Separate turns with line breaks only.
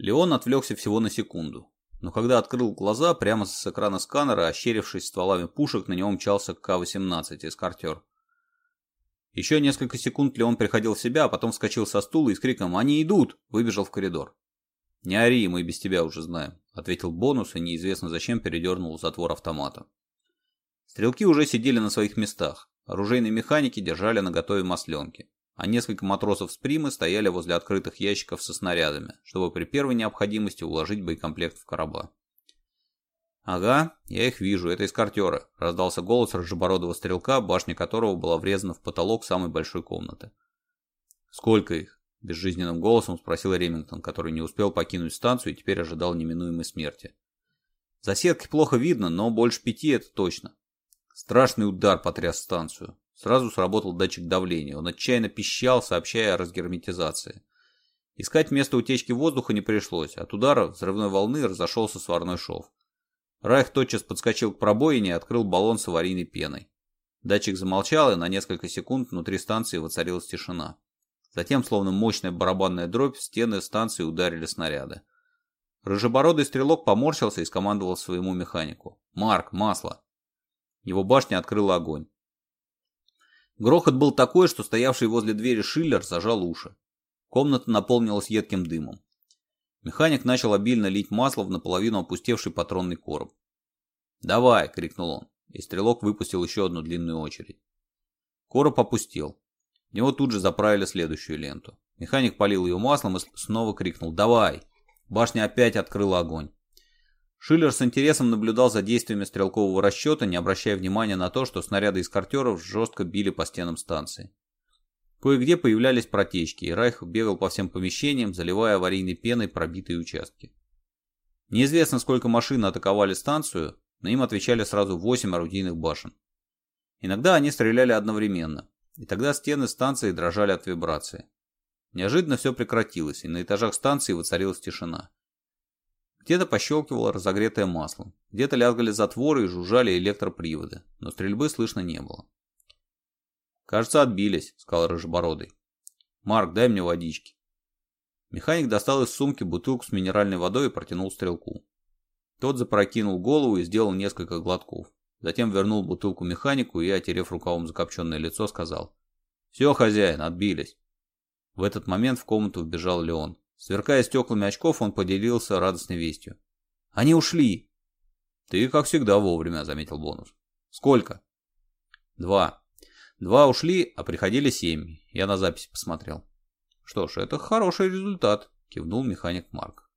Леон отвлекся всего на секунду, но когда открыл глаза, прямо с экрана сканера, ощерившись стволами пушек, на него мчался К-18 эскортер. Еще несколько секунд Леон приходил в себя, а потом вскочил со стула и с криком «Они идут!» выбежал в коридор. «Не ори, мы без тебя уже знаем», — ответил бонус и неизвестно зачем передернул затвор автомата. Стрелки уже сидели на своих местах. Оружейные механики держали наготове готове масленки а несколько матросов с Примы стояли возле открытых ящиков со снарядами, чтобы при первой необходимости уложить боекомплект в корабла. «Ага, я их вижу, это из картера», – раздался голос рыжебородого стрелка, башня которого была врезана в потолок самой большой комнаты. «Сколько их?» – безжизненным голосом спросил Ремингтон, который не успел покинуть станцию и теперь ожидал неминуемой смерти. «За сетки плохо видно, но больше пяти – это точно». Страшный удар потряс станцию. Сразу сработал датчик давления. Он отчаянно пищал, сообщая о разгерметизации. Искать место утечки воздуха не пришлось. От удара взрывной волны разошелся сварной шов. Райх тотчас подскочил к пробоине и открыл баллон с аварийной пеной. Датчик замолчал, и на несколько секунд внутри станции воцарилась тишина. Затем, словно мощная барабанная дробь, в стены станции ударили снаряды. Рыжебородый стрелок поморщился и скомандовал своему механику. «Марк, масло!» Его башня открыла огонь. Грохот был такой, что стоявший возле двери Шиллер зажал уши. Комната наполнилась едким дымом. Механик начал обильно лить масло в наполовину опустевший патронный короб. «Давай!» – крикнул он, и стрелок выпустил еще одну длинную очередь. Короб опустел. В него тут же заправили следующую ленту. Механик полил ее маслом и снова крикнул «Давай!». Башня опять открыла огонь. Шиллер с интересом наблюдал за действиями стрелкового расчета, не обращая внимания на то, что снаряды из картеров жестко били по стенам станции. Кое-где появлялись протечки, и Райх бегал по всем помещениям, заливая аварийной пеной пробитые участки. Неизвестно, сколько машин атаковали станцию, но им отвечали сразу 8 орудийных башен. Иногда они стреляли одновременно, и тогда стены станции дрожали от вибрации. Неожиданно все прекратилось, и на этажах станции воцарилась тишина. Где-то пощелкивало разогретое масло, где-то лязгали затворы и жужжали электроприводы, но стрельбы слышно не было. «Кажется, отбились», — сказал Рыжебородый. «Марк, дай мне водички». Механик достал из сумки бутылку с минеральной водой и протянул стрелку. Тот запрокинул голову и сделал несколько глотков. Затем вернул бутылку механику и, отерев рукавом закопченное лицо, сказал. «Все, хозяин, отбились». В этот момент в комнату вбежал Леон. Сверкая стеклами очков, он поделился радостной вестью. «Они ушли!» «Ты, как всегда, вовремя», — заметил Бонус. «Сколько?» «Два. Два ушли, а приходили семь. Я на запись посмотрел». «Что ж, это хороший результат», — кивнул механик Марк.